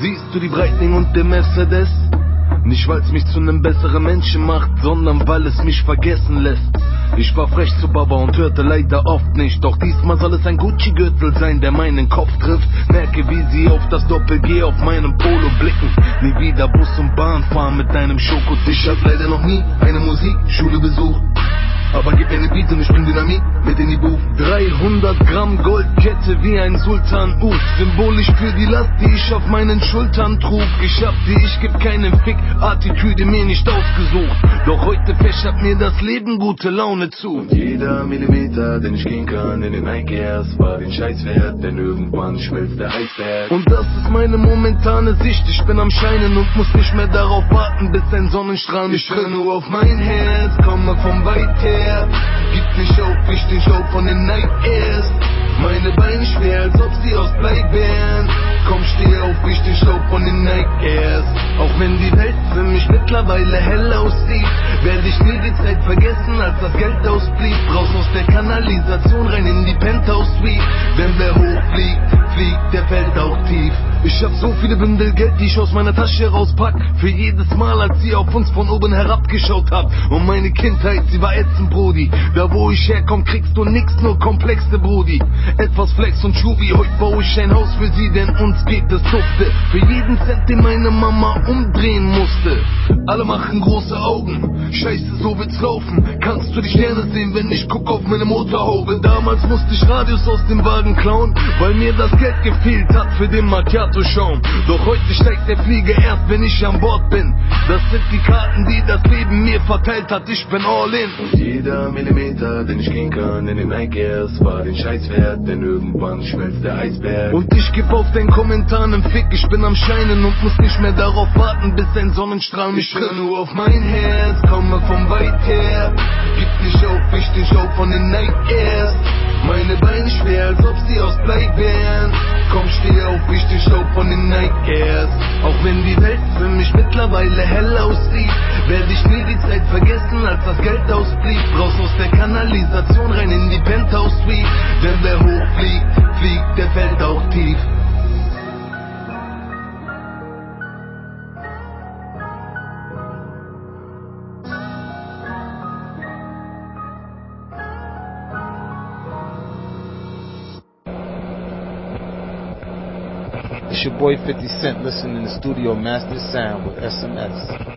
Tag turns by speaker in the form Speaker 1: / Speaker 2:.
Speaker 1: Siehst du die Breitling und den Mercedes? Nicht weil's mich zu nem besseren Menschen macht, sondern weil es mich vergessen lässt. Ich war frech zu Baba und hörte leider oft nicht, doch diesmal soll es ein Gucci-Gürtel sein, der meinen Kopf trifft. Merke, wie sie auf das Doppel-G auf meinem Polo blicken. Nie wieder Bus und Bahn fahren mit deinem Schokotisch. Ich hab leider noch nie eine Musikschule besucht. Aber gib mir ne Beat und ich bring Dynamit mit in die. 300 Gramm Goldkette wie ein Sultan Ut. Symbolisch für die Last, die ich auf meinen Schultern trug. Ich hab die, ich geb keinen Fick, Attitüde mir nicht ausgesucht. Doch heute fächert mir das Leben gute Laune zu.
Speaker 2: Und jeder Millimeter, den ich gehen kann in den Nike Airs, war den Scheiß wert, denn irgendwann schmilzt der Eisberg.
Speaker 1: Und das ist meine momentane Sicht. Ich bin am Scheinen und muss nicht mehr darauf warten, bis ein Sonnenstrahl mich
Speaker 2: Ich nur auf mein Herz, komme vom weit her. Gib nicht auf, ich den Show von den Night Airs. Meine Beine schwer, als ob sie aus Blei wären. Komm, steh auf, ich den Show von den Night Airs.
Speaker 1: Auch wenn die Welt für mich mittlerweile hell aussieht, das Geld ausblieb. Raus aus der Kanalisation, rein in die Penthouse Suite. Denn wer hochfliegt, fliegt, der fällt auch tief. Ich hab so viele Bündel Geld, die ich aus meiner Tasche rauspack. Für jedes Mal, als sie auf uns von oben herabgeschaut hat. Und meine Kindheit, sie war ätzend, Brody. Da wo ich herkomm, kriegst du nix, nur komplexe, Brody. Etwas Flex und Schubi, heute baue ich ein Haus für sie, denn uns geht es dufte. Für jeden Cent, den meine Mama umdrehen musste. Alle machen große Augen, scheiße, so wird's laufen. Kannst du die Sterne sehen, wenn ich guck auf meine Motorhaube? Damals musste ich Radios aus dem Wagen klauen, weil mir das Geld gefehlt hat für den Macchiato schauen. Doch heute steigt der Flieger erst, wenn ich an Bord bin. Das sind die Karten, die das Leben mir verteilt hat. Ich bin all in.
Speaker 2: Und jeder Millimeter, den ich gehen kann in den Nike Airs, war den Scheiß wert, denn irgendwann schmilzt der Eisberg.
Speaker 1: Und ich geb auf den Kommentar nen Fick, ich bin am Scheinen und muss nicht mehr darauf warten, bis ein Sonnenstrahl mich trifft.
Speaker 2: nur auf mein Herz, komme vom weit her. Gib nicht auf, ich den Show von den Night Airs. Meine Beine schwer, als ob sie aus Blei wären. Komm, steh auf, ich den Show von den Night Airs.
Speaker 1: Auch wenn die Welt für mich mittlerweile hell aussieht, werde ich nie die Zeit vergessen, als das Geld ausblieb. Raus aus der Kanalisation, rein in die Penthouse Suite. Denn wer hochfliegt, fliegt, der fällt auch tief.
Speaker 3: It's your boy 50 Cent listening to Studio Master Sound with SMS.